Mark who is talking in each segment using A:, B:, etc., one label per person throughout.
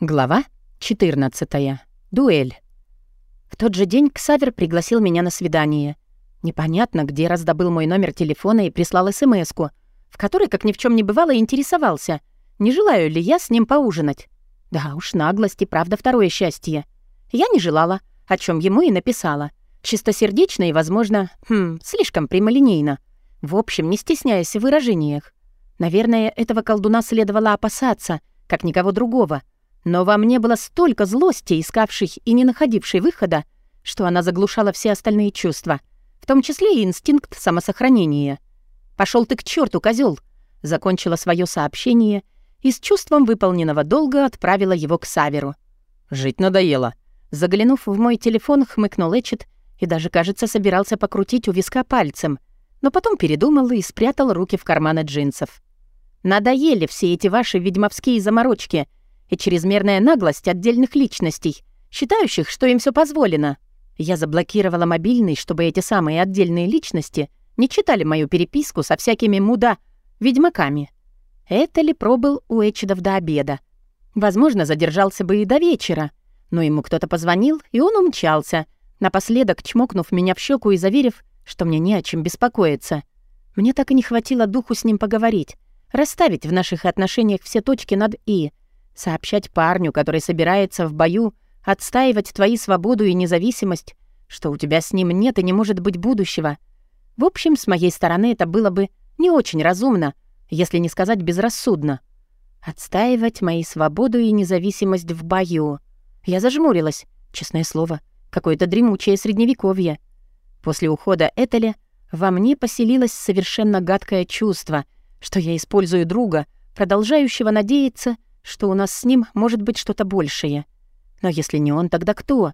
A: Глава 14. Дуэль. В тот же день Ксавер пригласил меня на свидание. Непонятно, где раздобыл мой номер телефона и прислал смс в которой, как ни в чем не бывало, интересовался, не желаю ли я с ним поужинать. Да уж, наглость и правда второе счастье. Я не желала, о чем ему и написала. Чистосердечно и, возможно, хм, слишком прямолинейно. В общем, не стесняясь в выражениях. Наверное, этого колдуна следовало опасаться, как никого другого — но во мне было столько злости, искавшей и не находившей выхода, что она заглушала все остальные чувства, в том числе и инстинкт самосохранения. Пошел ты к черту, козел! Закончила свое сообщение и с чувством выполненного долга отправила его к Саверу. «Жить надоело». Заглянув в мой телефон, хмыкнул Эчет и даже, кажется, собирался покрутить у виска пальцем, но потом передумал и спрятал руки в карманы джинсов. «Надоели все эти ваши ведьмовские заморочки», и чрезмерная наглость отдельных личностей, считающих, что им все позволено. Я заблокировала мобильный, чтобы эти самые отдельные личности не читали мою переписку со всякими муда ведьмаками. Это ли пробыл у Эчидов до обеда? Возможно, задержался бы и до вечера, но ему кто-то позвонил, и он умчался, напоследок чмокнув меня в щеку и заверив, что мне не о чем беспокоиться. Мне так и не хватило духу с ним поговорить, расставить в наших отношениях все точки над «и», Сообщать парню, который собирается в бою, отстаивать твои свободу и независимость, что у тебя с ним нет и не может быть будущего. В общем, с моей стороны это было бы не очень разумно, если не сказать безрассудно. Отстаивать мои свободу и независимость в бою. Я зажмурилась, честное слово, какое-то дремучее средневековье. После ухода Этеля во мне поселилось совершенно гадкое чувство, что я использую друга, продолжающего надеяться, что у нас с ним может быть что-то большее. Но если не он, тогда кто?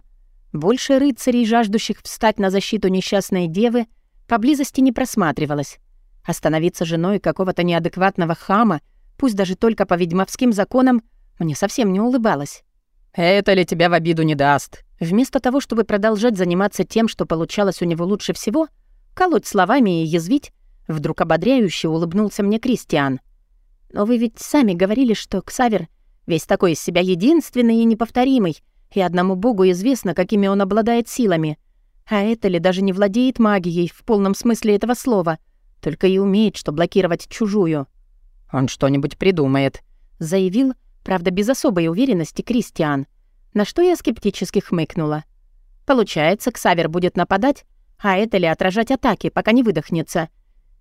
A: Больше рыцарей, жаждущих встать на защиту несчастной девы, поблизости не просматривалось. Остановиться женой какого-то неадекватного хама, пусть даже только по ведьмовским законам, мне совсем не улыбалось. «Это ли тебя в обиду не даст?» Вместо того, чтобы продолжать заниматься тем, что получалось у него лучше всего, колоть словами и язвить, вдруг ободряюще улыбнулся мне Кристиан — но вы ведь сами говорили, что Ксавер весь такой из себя единственный и неповторимый, и одному богу известно, какими он обладает силами. А это ли даже не владеет магией в полном смысле этого слова, только и умеет, что блокировать чужую. «Он что-нибудь придумает», — заявил, правда, без особой уверенности, Кристиан, на что я скептически хмыкнула. «Получается, Ксавер будет нападать, а это ли отражать атаки, пока не выдохнется.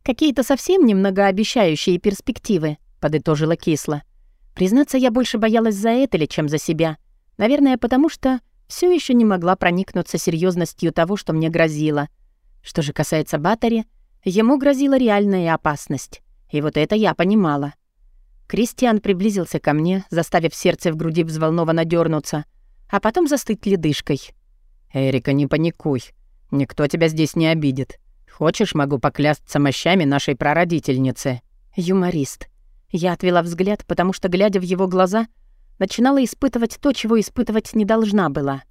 A: Какие-то совсем немногообещающие перспективы» подытожила кисло. Признаться, я больше боялась за Этели, чем за себя. Наверное, потому что все еще не могла проникнуться серьезностью того, что мне грозило. Что же касается Баттери, ему грозила реальная опасность. И вот это я понимала. Кристиан приблизился ко мне, заставив сердце в груди взволнованно дернуться, а потом застыть ледышкой. «Эрика, не паникуй. Никто тебя здесь не обидит. Хочешь, могу поклясться мощами нашей прародительницы». Юморист. Я отвела взгляд, потому что, глядя в его глаза, начинала испытывать то, чего испытывать не должна была.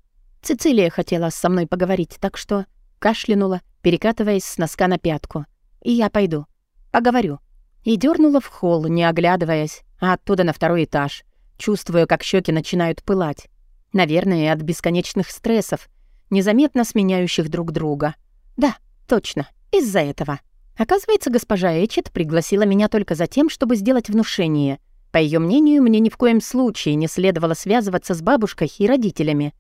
A: Цицилия хотела со мной поговорить, так что кашлянула, перекатываясь с носка на пятку. И я пойду. Поговорю. И дернула в холл, не оглядываясь, а оттуда на второй этаж, чувствуя, как щеки начинают пылать. Наверное, от бесконечных стрессов, незаметно сменяющих друг друга. Да, точно, из-за этого. Оказывается, госпожа Эчет пригласила меня только за тем, чтобы сделать внушение. По ее мнению, мне ни в коем случае не следовало связываться с бабушкой и родителями.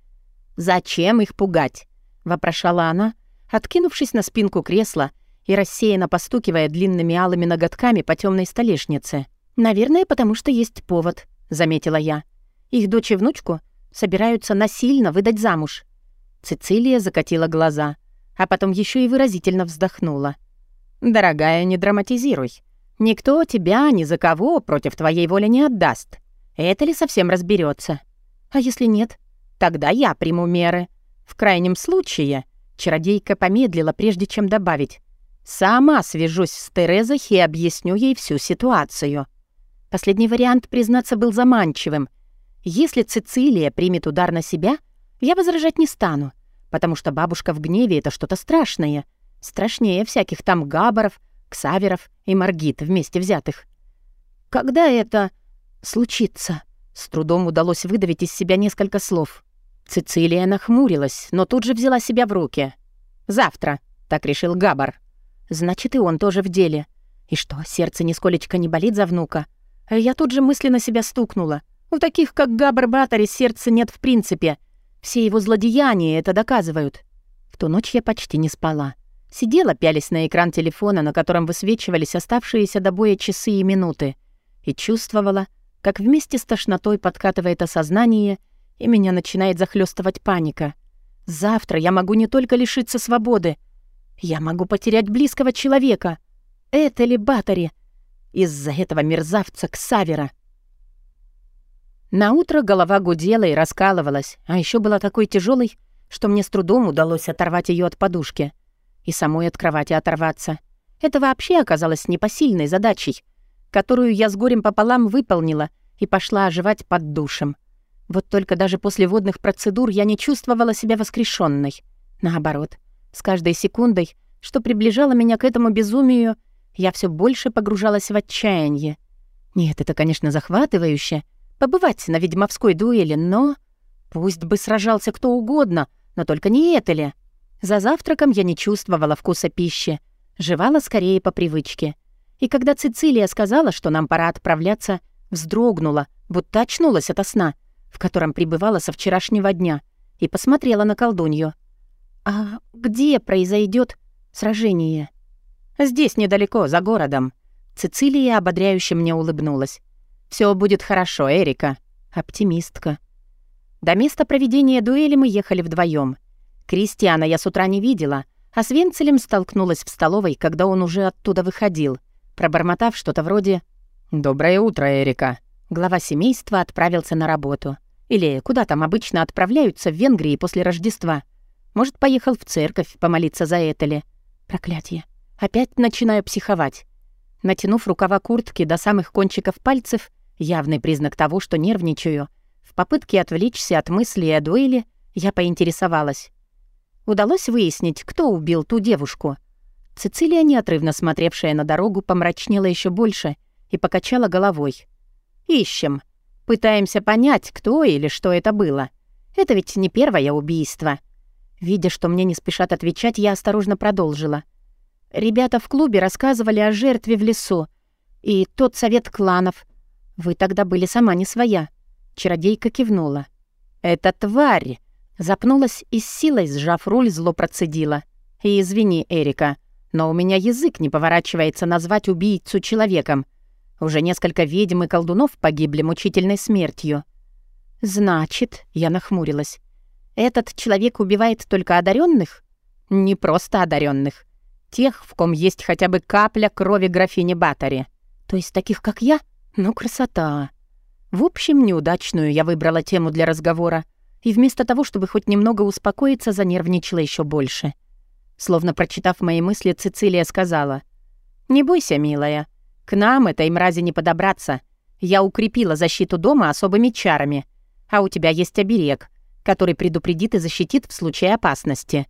A: «Зачем их пугать?» — вопрошала она, откинувшись на спинку кресла и рассеянно постукивая длинными алыми ноготками по темной столешнице. «Наверное, потому что есть повод», — заметила я. «Их дочь и внучку собираются насильно выдать замуж». Цицилия закатила глаза, а потом еще и выразительно вздохнула. «Дорогая, не драматизируй. Никто тебя ни за кого против твоей воли не отдаст. Это ли совсем разберется? А если нет? Тогда я приму меры. В крайнем случае...» Чародейка помедлила, прежде чем добавить. «Сама свяжусь с Терезой и объясню ей всю ситуацию». Последний вариант, признаться, был заманчивым. Если Цицилия примет удар на себя, я возражать не стану, потому что бабушка в гневе — это что-то страшное — Страшнее всяких там Габаров, Ксаверов и Маргит вместе взятых. «Когда это случится?» — С трудом удалось выдавить из себя несколько слов. Цицилия нахмурилась, но тут же взяла себя в руки. «Завтра», — так решил Габар. «Значит, и он тоже в деле. И что, сердце нисколечко не болит за внука?» А я тут же мысленно себя стукнула. У таких, как Габар Батари, сердца нет в принципе. Все его злодеяния это доказывают. В ту ночь я почти не спала. Сидела, пялись на экран телефона, на котором высвечивались оставшиеся до боя часы и минуты, и чувствовала, как вместе с тошнотой подкатывает осознание, и меня начинает захлестывать паника. Завтра я могу не только лишиться свободы, я могу потерять близкого человека. Это ли Батари? Из-за этого мерзавца Ксавера. На утро голова гудела и раскалывалась, а еще была такой тяжелой, что мне с трудом удалось оторвать ее от подушки и самой от кровати оторваться. Это вообще оказалось непосильной задачей, которую я с горем пополам выполнила и пошла оживать под душем. Вот только даже после водных процедур я не чувствовала себя воскрешенной. Наоборот, с каждой секундой, что приближало меня к этому безумию, я все больше погружалась в отчаяние. Нет, это, конечно, захватывающе — побывать на ведьмовской дуэли, но... Пусть бы сражался кто угодно, но только не это ли? За завтраком я не чувствовала вкуса пищи, жевала скорее по привычке. И когда Цицилия сказала, что нам пора отправляться, вздрогнула, будто очнулась ото сна, в котором пребывала со вчерашнего дня, и посмотрела на колдунью. «А где произойдет сражение?» «Здесь недалеко, за городом». Цицилия ободряюще мне улыбнулась. Все будет хорошо, Эрика». Оптимистка. До места проведения дуэли мы ехали вдвоем. Кристиана я с утра не видела, а с Венцелем столкнулась в столовой, когда он уже оттуда выходил, пробормотав что-то вроде «Доброе утро, Эрика». Глава семейства отправился на работу. Или куда там обычно отправляются в Венгрии после Рождества. Может, поехал в церковь помолиться за Этели. Проклятие. Опять начинаю психовать. Натянув рукава куртки до самых кончиков пальцев, явный признак того, что нервничаю, в попытке отвлечься от мысли о дуэли, я поинтересовалась. Удалось выяснить, кто убил ту девушку. Цицилия, неотрывно смотревшая на дорогу, помрачнела еще больше и покачала головой. «Ищем. Пытаемся понять, кто или что это было. Это ведь не первое убийство». Видя, что мне не спешат отвечать, я осторожно продолжила. «Ребята в клубе рассказывали о жертве в лесу. И тот совет кланов. Вы тогда были сама не своя». Чародейка кивнула. «Это тварь!» Запнулась и с силой, сжав руль, зло процедила. «И извини, Эрика, но у меня язык не поворачивается назвать убийцу человеком. Уже несколько ведьм и колдунов погибли мучительной смертью». «Значит», — я нахмурилась, «этот человек убивает только одаренных? «Не просто одаренных, Тех, в ком есть хотя бы капля крови графини Батари. То есть таких, как я? Ну, красота!» В общем, неудачную я выбрала тему для разговора — и вместо того, чтобы хоть немного успокоиться, занервничала еще больше. Словно прочитав мои мысли, Цицилия сказала, «Не бойся, милая, к нам этой мрази не подобраться. Я укрепила защиту дома особыми чарами, а у тебя есть оберег, который предупредит и защитит в случае опасности».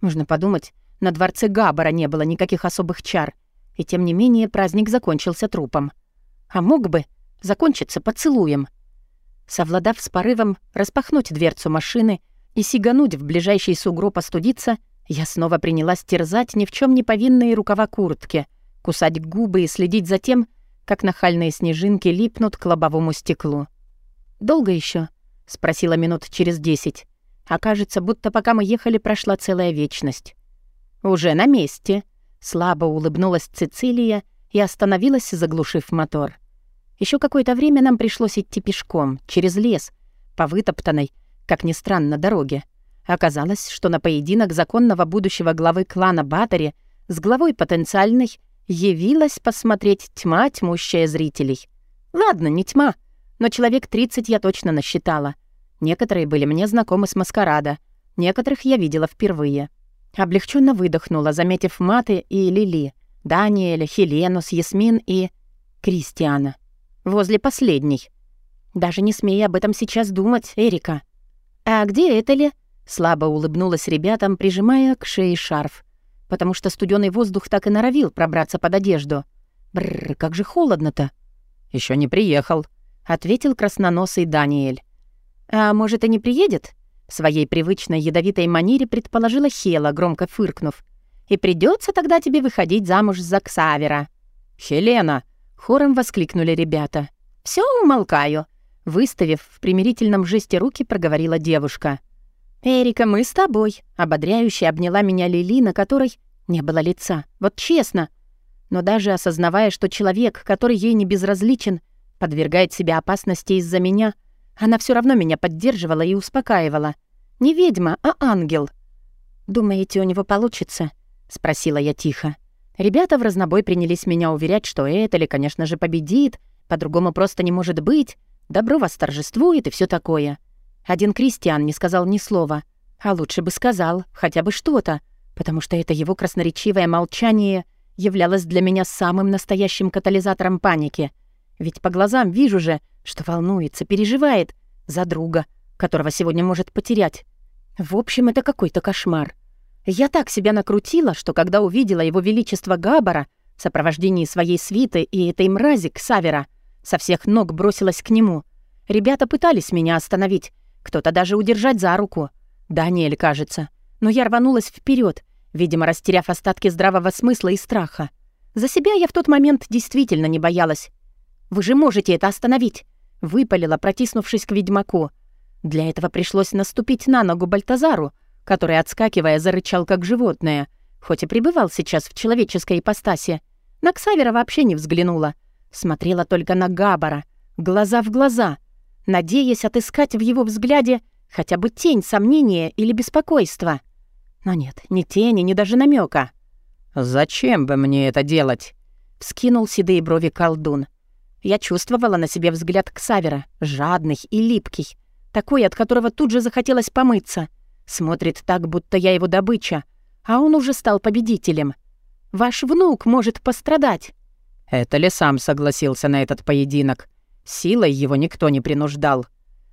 A: Можно подумать, на дворце Габбара не было никаких особых чар, и тем не менее праздник закончился трупом. А мог бы закончиться поцелуем — Совладав с порывом распахнуть дверцу машины и сигануть в ближайший сугроб остудиться, я снова принялась терзать ни в чем не повинные рукава куртки, кусать губы и следить за тем, как нахальные снежинки липнут к лобовому стеклу. «Долго еще? спросила минут через десять. Окажется, будто пока мы ехали, прошла целая вечность. «Уже на месте», — слабо улыбнулась Цицилия и остановилась, заглушив мотор. Еще какое-то время нам пришлось идти пешком, через лес, по вытоптанной, как ни странно, дороге. Оказалось, что на поединок законного будущего главы клана Батари с главой потенциальной явилась посмотреть тьма, тьмущая зрителей. Ладно, не тьма, но человек 30 я точно насчитала. Некоторые были мне знакомы с маскарада, некоторых я видела впервые. Облегченно выдохнула, заметив Маты и Лили, Даниэля, Хелену, Ясмин и... Кристиана возле последней. Даже не смей об этом сейчас думать, Эрика. А где это ли? Слабо улыбнулась ребятам, прижимая к шее шарф, потому что студеный воздух так и норовил пробраться под одежду. Бррр, как же холодно-то. Еще не приехал. — ответил красноносый Даниэль. «А может, и не приедет?» В своей привычной ядовитой манере предположила Хела, громко фыркнув. «И придется тогда тебе выходить замуж за Ксавера». «Хелена!» — хором воскликнули ребята. Все умолкаю», — выставив в примирительном жесте руки, проговорила девушка. «Эрика, мы с тобой», — ободряюще обняла меня Лили, на которой не было лица. Вот честно. Но даже осознавая, что человек, который ей не безразличен, подвергает себя опасности из-за меня, она все равно меня поддерживала и успокаивала. Не ведьма, а ангел. «Думаете, у него получится?» — спросила я тихо. Ребята в разнобой принялись меня уверять, что Этели, конечно же, победит, по-другому просто не может быть, добро восторжествует и все такое. Один Кристиан не сказал ни слова, а лучше бы сказал хотя бы что-то, потому что это его красноречивое молчание являлось для меня самым настоящим катализатором паники. Ведь по глазам вижу же, что волнуется, переживает за друга, которого сегодня может потерять. В общем, это какой-то кошмар. Я так себя накрутила, что когда увидела его величество Габара в сопровождении своей свиты и этой мрази Ксавера, со всех ног бросилась к нему. Ребята пытались меня остановить, кто-то даже удержать за руку. Даниэль, кажется. Но я рванулась вперед, видимо, растеряв остатки здравого смысла и страха. За себя я в тот момент действительно не боялась. «Вы же можете это остановить!» Выпалила, протиснувшись к ведьмаку. Для этого пришлось наступить на ногу Бальтазару, который, отскакивая, зарычал как животное, хоть и пребывал сейчас в человеческой ипостаси. На Ксавера вообще не взглянула. Смотрела только на Габара, глаза в глаза, надеясь отыскать в его взгляде хотя бы тень сомнения или беспокойства. Но нет, ни тени, ни даже намека.
B: «Зачем бы мне это делать?»
A: — вскинул седые брови колдун. Я чувствовала на себе взгляд Ксавера, жадный и липкий, такой, от которого тут же захотелось помыться. Смотрит так, будто я его добыча, а он уже стал победителем. Ваш внук может пострадать.
B: Это ли сам согласился на этот поединок? Силой его никто не принуждал.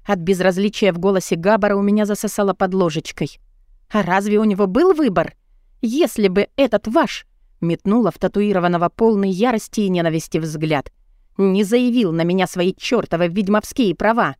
A: От безразличия в голосе Габара у меня засосало под ложечкой. А разве у него был выбор? Если бы этот ваш метнула в татуированного полной ярости и ненависти взгляд, не заявил на меня свои чёртовы ведьмовские права.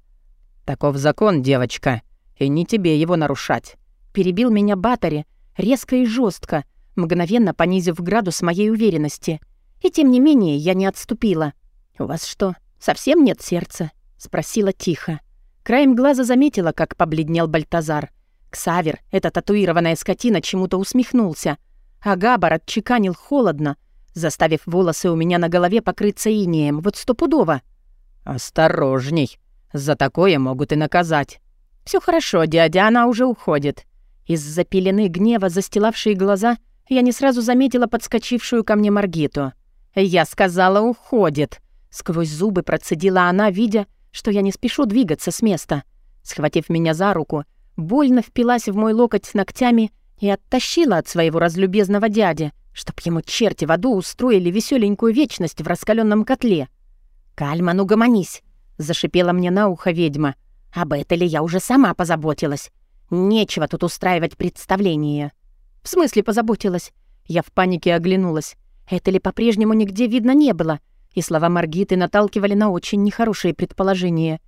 B: «Таков закон, девочка, и не тебе его нарушать».
A: Перебил меня Батари, резко и жестко, мгновенно понизив градус моей уверенности. И тем не менее я не отступила. «У вас что, совсем нет сердца?» — спросила тихо. Краем глаза заметила, как побледнел Бальтазар. Ксавер, эта татуированная скотина, чему-то усмехнулся, а Габар отчеканил холодно, заставив волосы у меня на голове покрыться инеем, вот стопудово.
B: «Осторожней, за такое могут и наказать».
A: Все хорошо, дядя, она уже уходит». Из-за пелены гнева, застилавшей глаза, я не сразу заметила подскочившую ко мне Маргиту. «Я сказала, уходит». Сквозь зубы процедила она, видя, что я не спешу двигаться с места. Схватив меня за руку, больно впилась в мой локоть ногтями и оттащила от своего разлюбезного дяди, чтоб ему черти в аду устроили веселенькую вечность в раскаленном котле. «Кальман, угомонись!» — зашипела мне на ухо ведьма. «Об этом ли я уже сама позаботилась? Нечего тут устраивать представление». «В смысле позаботилась?» Я в панике оглянулась. Это ли по-прежнему нигде видно не было, и слова Маргиты наталкивали на очень нехорошие предположения.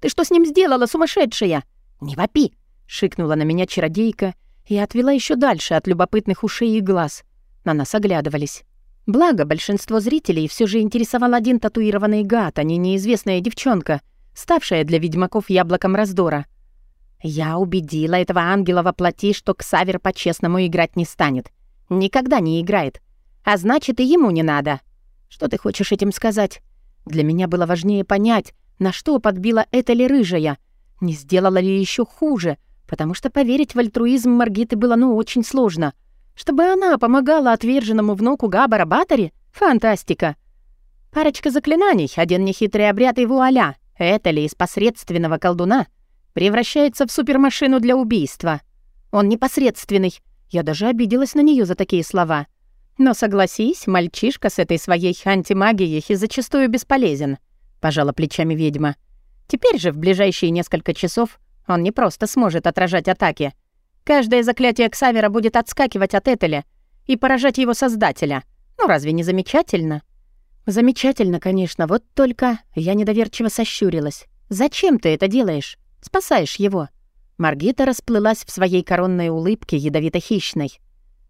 A: «Ты что с ним сделала, сумасшедшая?» «Не вопи!» — шикнула на меня чародейка и отвела еще дальше от любопытных ушей и глаз. На нас оглядывались. Благо, большинство зрителей все же интересовал один татуированный гад, а не неизвестная девчонка, ставшая для ведьмаков яблоком раздора. Я убедила этого ангела воплоти, что Ксавер по-честному играть не станет. Никогда не играет. А значит, и ему не надо. Что ты хочешь этим сказать? Для меня было важнее понять, на что подбила эта ли рыжая. Не сделала ли еще хуже, потому что поверить в альтруизм Маргиты было ну очень сложно. Чтобы она помогала отверженному внуку Габара Батаре? Фантастика. Парочка заклинаний, один нехитрый обряд и вуаля. Это ли из посредственного колдуна превращается в супермашину для убийства? Он непосредственный. Я даже обиделась на нее за такие слова. Но согласись, мальчишка с этой своей антимагией зачастую бесполезен, пожала плечами ведьма. Теперь же в ближайшие несколько часов он не просто сможет отражать атаки. Каждое заклятие Ксавера будет отскакивать от Этеля и поражать его создателя. Ну разве не замечательно? Замечательно, конечно, вот только я недоверчиво сощурилась. Зачем ты это делаешь? Спасаешь его. Маргита расплылась в своей коронной улыбке ядовито-хищной.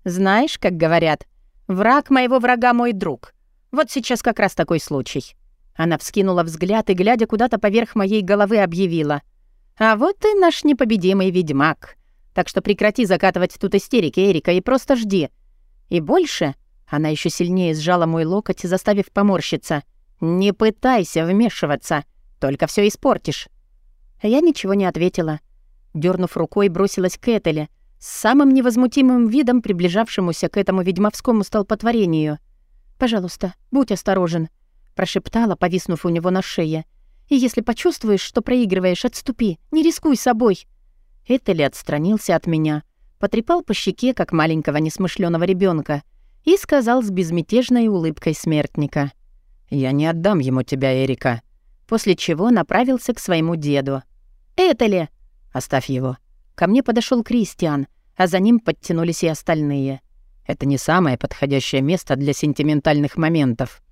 A: Знаешь, как говорят, враг моего врага мой друг. Вот сейчас как раз такой случай. Она вскинула взгляд и, глядя куда-то поверх моей головы, объявила. «А вот и наш непобедимый ведьмак. Так что прекрати закатывать тут истерики, Эрика, и просто жди. И больше...» Она еще сильнее сжала мой локоть, заставив поморщиться. «Не пытайся вмешиваться, только все испортишь». Я ничего не ответила. Дернув рукой, бросилась к Этеле, с самым невозмутимым видом приближавшемуся к этому ведьмовскому столпотворению. «Пожалуйста, будь осторожен», — прошептала, повиснув у него на шее. «И если почувствуешь, что проигрываешь, отступи, не рискуй собой». Этели отстранился от меня, потрепал по щеке, как маленького несмышленого ребенка, и сказал с безмятежной улыбкой смертника. «Я не отдам ему тебя, Эрика», после чего направился к своему деду. «Этели!» «Оставь его». Ко мне подошел Кристиан, а за ним подтянулись и остальные. Это не самое подходящее место для сентиментальных моментов.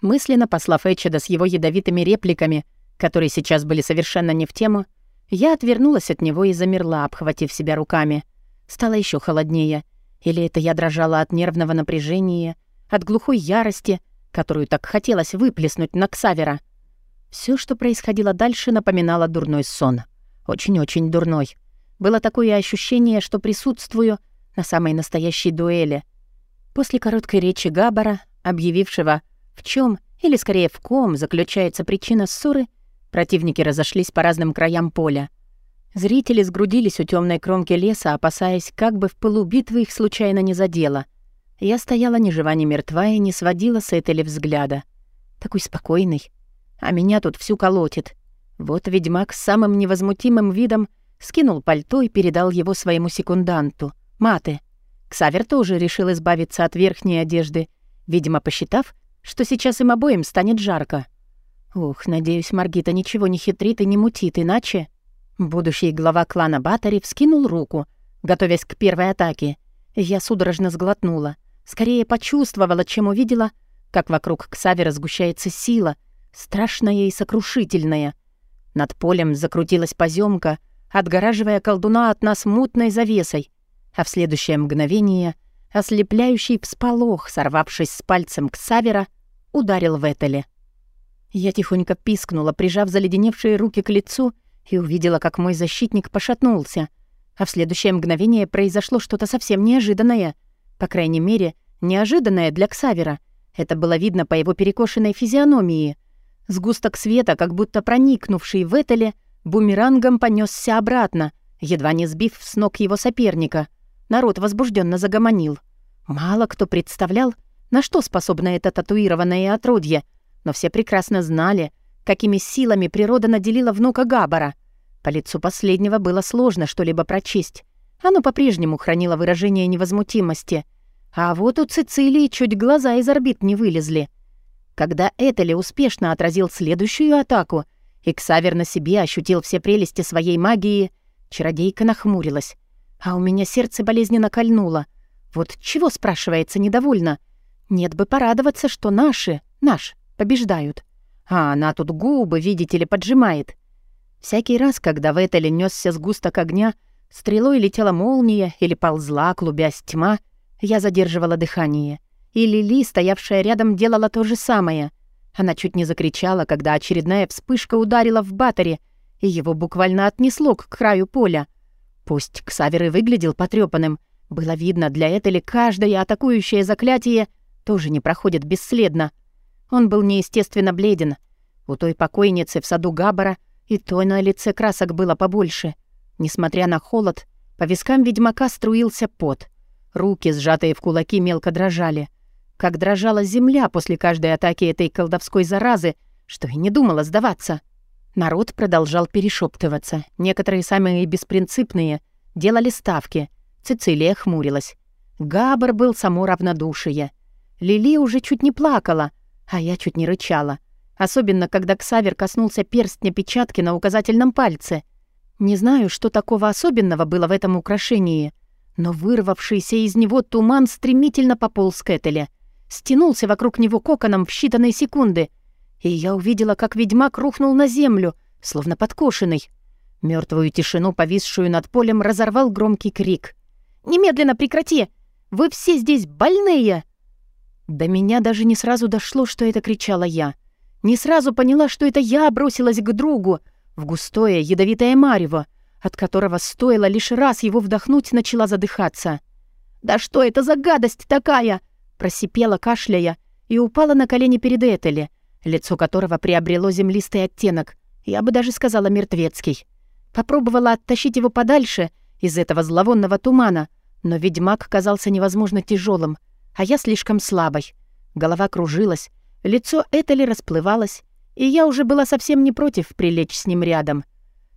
A: Мысленно послав Эчеда с его ядовитыми репликами, которые сейчас были совершенно не в тему, я отвернулась от него и замерла, обхватив себя руками. Стало еще холоднее. Или это я дрожала от нервного напряжения, от глухой ярости, которую так хотелось выплеснуть на Ксавера. Все, что происходило дальше, напоминало дурной сон. Очень-очень дурной. Было такое ощущение, что присутствую на самой настоящей дуэли. После короткой речи Габара, объявившего, в чем или скорее в ком заключается причина ссоры, противники разошлись по разным краям поля. Зрители сгрудились у темной кромки леса, опасаясь, как бы в пылу битвы их случайно не задело. Я стояла ни жива, ни мертва и не сводила с Этели взгляда. Такой спокойный. А меня тут всю колотит. Вот ведьмак с самым невозмутимым видом скинул пальто и передал его своему секунданту, Мате. Ксавер тоже решил избавиться от верхней одежды, видимо, посчитав, что сейчас им обоим станет жарко. Ух, надеюсь, Маргита ничего не хитрит и не мутит, иначе... Будущий глава клана Батари вскинул руку, готовясь к первой атаке. Я судорожно сглотнула. Скорее почувствовала, чем увидела, как вокруг Ксавера сгущается сила, страшная и сокрушительная. Над полем закрутилась поземка, отгораживая колдуна от нас мутной завесой, а в следующее мгновение ослепляющий всполох, сорвавшись с пальцем Ксавера, ударил в Этеле. Я тихонько пискнула, прижав заледеневшие руки к лицу — и увидела, как мой защитник пошатнулся. А в следующее мгновение произошло что-то совсем неожиданное. По крайней мере, неожиданное для Ксавера. Это было видно по его перекошенной физиономии. Сгусток света, как будто проникнувший в Этеле, бумерангом понесся обратно, едва не сбив с ног его соперника. Народ возбужденно загомонил. Мало кто представлял, на что способно это татуированное отродье, но все прекрасно знали, какими силами природа наделила внука Габара. По лицу последнего было сложно что-либо прочесть. Оно по-прежнему хранило выражение невозмутимости. А вот у Цицилии чуть глаза из орбит не вылезли. Когда Этели успешно отразил следующую атаку, и Ксавер на себе ощутил все прелести своей магии, чародейка нахмурилась. А у меня сердце болезненно кольнуло. Вот чего, спрашивается, недовольна? Нет бы порадоваться, что наши, наш, побеждают. А она тут губы, видите ли, поджимает. Всякий раз, когда в Этеле нёсся сгусток огня, стрелой летела молния или ползла, клубясь тьма, я задерживала дыхание. И Лили, стоявшая рядом, делала то же самое. Она чуть не закричала, когда очередная вспышка ударила в батаре, и его буквально отнесло к краю поля. Пусть Ксавер и выглядел потрёпанным, было видно, для Этели каждое атакующее заклятие тоже не проходит бесследно — он был неестественно бледен. У той покойницы в саду Габбара и той на лице красок было побольше. Несмотря на холод, по вискам ведьмака струился пот. Руки, сжатые в кулаки, мелко дрожали. Как дрожала земля после каждой атаки этой колдовской заразы, что и не думала сдаваться. Народ продолжал перешептываться. Некоторые самые беспринципные делали ставки. Цицилия хмурилась. Габар был само равнодушие. Лили уже чуть не плакала, а я чуть не рычала. Особенно, когда Ксавер коснулся перстня печатки на указательном пальце. Не знаю, что такого особенного было в этом украшении, но вырвавшийся из него туман стремительно пополз к Этеле. стянулся вокруг него коконом в считанные секунды, и я увидела, как ведьмак рухнул на землю, словно подкошенный. Мертвую тишину, повисшую над полем, разорвал громкий крик. «Немедленно прекрати! Вы все здесь больные!» До меня даже не сразу дошло, что это кричала я. Не сразу поняла, что это я бросилась к другу в густое ядовитое марево, от которого стоило лишь раз его вдохнуть, начала задыхаться. «Да что это за гадость такая?» просипела, кашляя, и упала на колени перед Этели, лицо которого приобрело землистый оттенок, я бы даже сказала мертвецкий. Попробовала оттащить его подальше из этого зловонного тумана, но ведьмак казался невозможно тяжелым, а я слишком слабой. Голова кружилась, лицо Этели расплывалось, и я уже была совсем не против прилечь с ним рядом.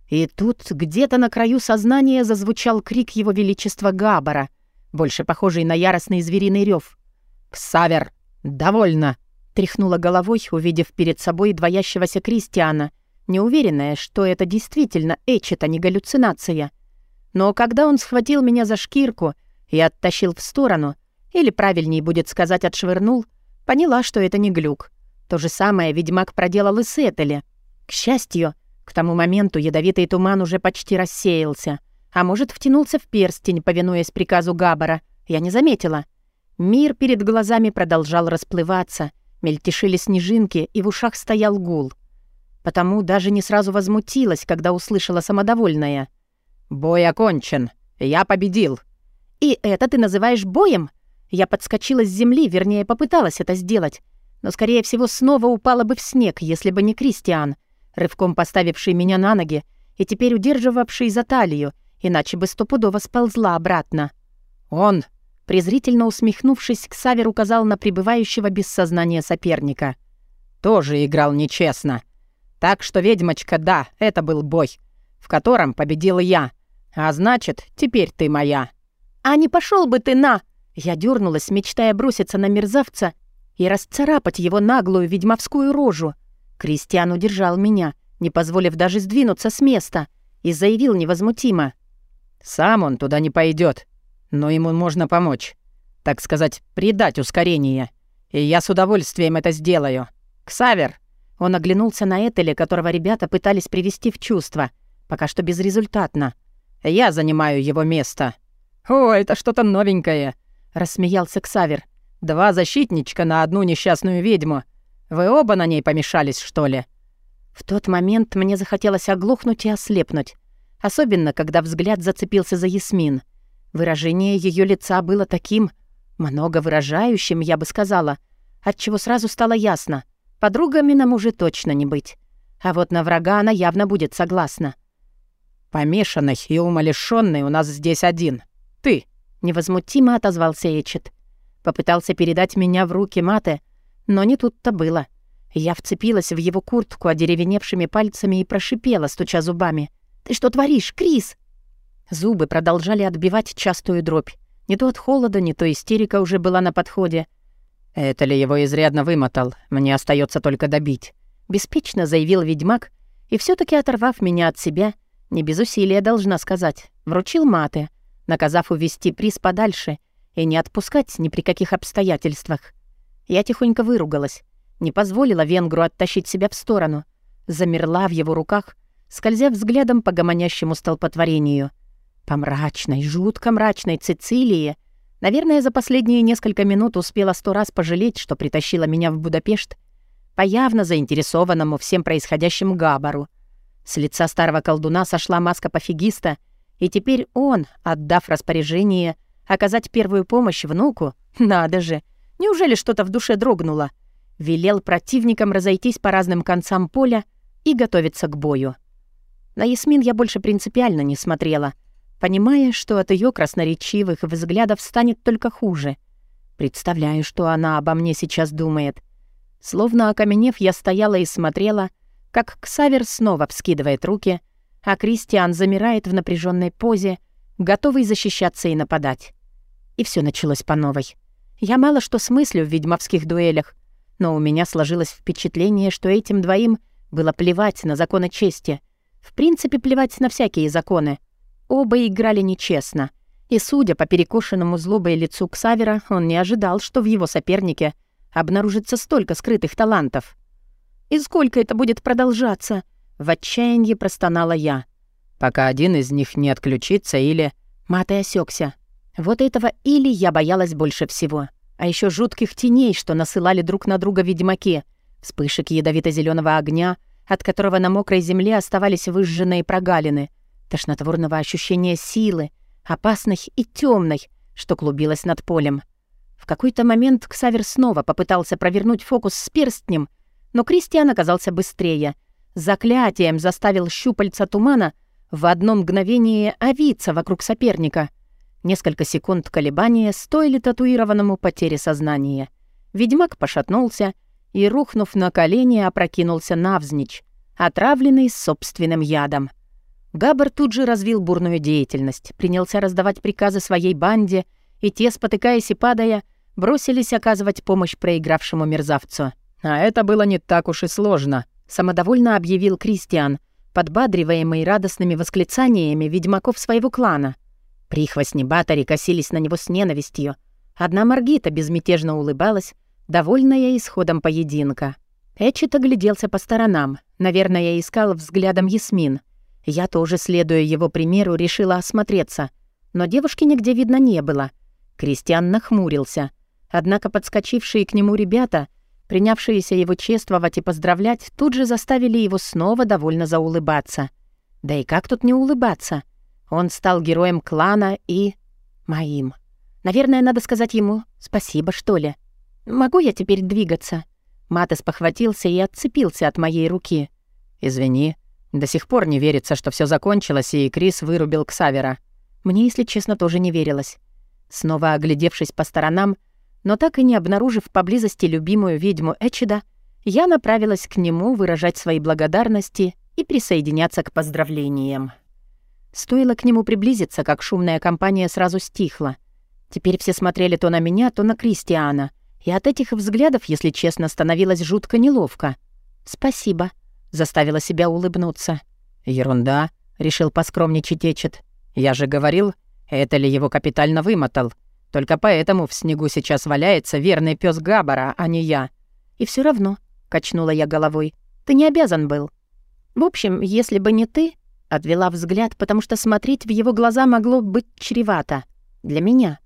A: И тут где-то на краю сознания зазвучал крик его величества Габара, больше похожий на яростный звериный рев. «Ксавер! Довольно!» тряхнула головой, увидев перед собой двоящегося Кристиана, неуверенная, что это действительно Эчет, а не галлюцинация. Но когда он схватил меня за шкирку и оттащил в сторону, или правильнее будет сказать «отшвырнул», поняла, что это не глюк. То же самое ведьмак проделал и с Этели. К счастью, к тому моменту ядовитый туман уже почти рассеялся, а может, втянулся в перстень, повинуясь приказу Габара. Я не заметила. Мир перед глазами продолжал расплываться, мельтешили снежинки, и в ушах стоял гул. Потому даже не сразу возмутилась, когда услышала самодовольная. «Бой окончен. Я победил». «И это ты называешь боем?» Я подскочила с земли, вернее, попыталась это сделать, но, скорее всего, снова упала бы в снег, если бы не Кристиан, рывком поставивший меня на ноги и теперь удерживавший за талию, иначе бы стопудово сползла обратно. «Он!» презрительно усмехнувшись, Ксавер указал на пребывающего без сознания соперника. «Тоже играл нечестно. Так что, ведьмочка, да, это был бой, в котором победил я. А значит, теперь ты моя». «А не пошел бы ты на!» Я дернулась, мечтая броситься на мерзавца и расцарапать его наглую ведьмовскую рожу. Кристиан удержал меня, не позволив даже сдвинуться с места, и заявил невозмутимо. «Сам он туда не пойдет, но ему можно помочь. Так сказать, придать ускорение. И я с удовольствием это сделаю. Ксавер!» Он оглянулся на Этеля, которого ребята пытались привести в чувство, пока что безрезультатно. «Я занимаю его место». «О, это что-то новенькое!» — рассмеялся Ксавер. «Два защитничка на одну несчастную ведьму. Вы оба на ней помешались, что ли?» В тот момент мне захотелось оглохнуть и ослепнуть. Особенно, когда взгляд зацепился за Ясмин. Выражение ее лица было таким... многовыражающим, я бы сказала, отчего сразу стало ясно. Подругами нам уже точно не быть. А вот на врага она явно будет согласна. «Помешанный и умалишённый у нас здесь один. Ты!» Невозмутимо отозвался Эчет. Попытался передать меня в руки Мате, но не тут-то было. Я вцепилась в его куртку одеревеневшими пальцами и прошипела, стуча зубами. «Ты что творишь, Крис?» Зубы продолжали отбивать частую дробь. Не то от холода, не то истерика уже была на подходе. «Это ли его изрядно вымотал? Мне остается только добить», — беспечно заявил ведьмак, и все таки оторвав меня от себя, не без усилия должна сказать, вручил маты — наказав увести приз подальше и не отпускать ни при каких обстоятельствах. Я тихонько выругалась, не позволила венгру оттащить себя в сторону, замерла в его руках, скользя взглядом по гомонящему столпотворению. По мрачной, жутко мрачной Цицилии, наверное, за последние несколько минут успела сто раз пожалеть, что притащила меня в Будапешт, по явно заинтересованному всем происходящим Габару. С лица старого колдуна сошла маска пофигиста — и теперь он, отдав распоряжение оказать первую помощь внуку, надо же, неужели что-то в душе дрогнуло, велел противникам разойтись по разным концам поля и готовиться к бою. На Ясмин я больше принципиально не смотрела, понимая, что от ее красноречивых взглядов станет только хуже. Представляю, что она обо мне сейчас думает. Словно окаменев, я стояла и смотрела, как Ксавер снова вскидывает руки — а Кристиан замирает в напряженной позе, готовый защищаться и нападать. И все началось по новой. Я мало что смыслю в ведьмовских дуэлях, но у меня сложилось впечатление, что этим двоим было плевать на законы чести. В принципе, плевать на всякие законы. Оба играли нечестно. И, судя по перекошенному злобой лицу Ксавера, он не ожидал, что в его сопернике обнаружится столько скрытых талантов. «И сколько это будет продолжаться?» В отчаянии простонала я.
B: «Пока один из них не отключится или...»
A: Матай осекся. Вот этого или я боялась больше всего. А еще жутких теней, что насылали друг на друга ведьмаки, вспышек ядовито зеленого огня, от которого на мокрой земле оставались выжженные прогалины, тошнотворного ощущения силы, опасной и темной, что клубилась над полем. В какой-то момент Ксавер снова попытался провернуть фокус с перстнем, но Кристиан оказался быстрее. Заклятием заставил щупальца тумана в одно мгновение овиться вокруг соперника. Несколько секунд колебания стоили татуированному потери сознания. Ведьмак пошатнулся и, рухнув на колени, опрокинулся навзничь, отравленный собственным ядом. Габар тут же развил бурную деятельность, принялся раздавать приказы своей банде, и те, спотыкаясь и падая, бросились оказывать помощь проигравшему мерзавцу.
B: «А это было не так уж и сложно», —
A: самодовольно объявил Кристиан, подбадриваемый радостными восклицаниями ведьмаков своего клана. Прихвостни Батари косились на него с ненавистью. Одна Маргита безмятежно улыбалась, довольная исходом поединка. Эчет огляделся по сторонам. Наверное, искал взглядом Ясмин — я тоже, следуя его примеру, решила осмотреться. Но девушки нигде видно не было. Кристиан нахмурился. Однако подскочившие к нему ребята, принявшиеся его чествовать и поздравлять, тут же заставили его снова довольно заулыбаться. Да и как тут не улыбаться? Он стал героем клана и... моим. Наверное, надо сказать ему спасибо, что ли. Могу я теперь двигаться?» Матес похватился и отцепился от моей руки.
B: «Извини», до сих пор не верится, что все закончилось, и Крис вырубил Ксавера.
A: Мне, если честно, тоже не верилось. Снова оглядевшись по сторонам, но так и не обнаружив поблизости любимую ведьму Эчида, я направилась к нему выражать свои благодарности и присоединяться к поздравлениям. Стоило к нему приблизиться, как шумная компания сразу стихла. Теперь все смотрели то на меня, то на Кристиана, и от этих взглядов, если честно, становилось жутко неловко. «Спасибо», Заставила себя улыбнуться.
B: «Ерунда», — решил поскромничать Эчет. «Я же говорил, это ли его капитально вымотал. Только поэтому в снегу сейчас валяется верный пес Габара, а не я».
A: «И все равно», — качнула я головой, — «ты не обязан был». «В общем, если бы не ты...» — отвела взгляд, потому что смотреть в его глаза могло быть чревато. «Для меня.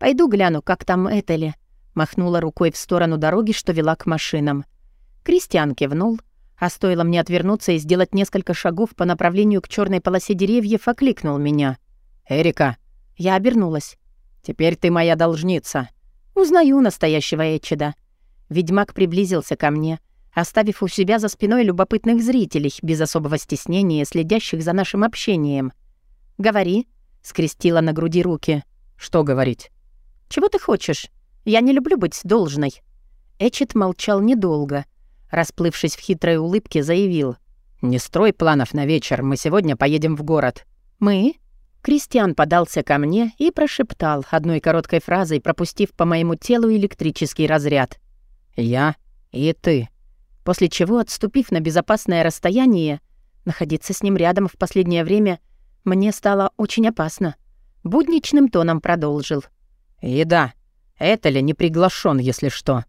A: Пойду гляну, как там Этели», — махнула рукой в сторону дороги, что вела к машинам. Кристиан кивнул, а стоило мне отвернуться и сделать несколько шагов по направлению к черной полосе деревьев, окликнул меня.
B: «Эрика!»
A: Я обернулась.
B: «Теперь ты моя должница».
A: Узнаю настоящего Эчеда. Ведьмак приблизился ко мне, оставив у себя за спиной любопытных зрителей, без особого стеснения, следящих за нашим общением. «Говори», — скрестила на груди руки.
B: «Что говорить?»
A: «Чего ты хочешь? Я не люблю быть должной». Эчет молчал недолго — расплывшись в хитрой улыбке, заявил.
B: «Не строй планов на вечер, мы сегодня поедем в город».
A: «Мы?» Кристиан подался ко мне и прошептал, одной короткой фразой пропустив по моему телу электрический разряд.
B: «Я и ты».
A: После чего, отступив на безопасное расстояние, находиться с ним рядом в последнее время мне стало очень опасно. Будничным тоном продолжил.
B: «И да, это ли не приглашен, если что?»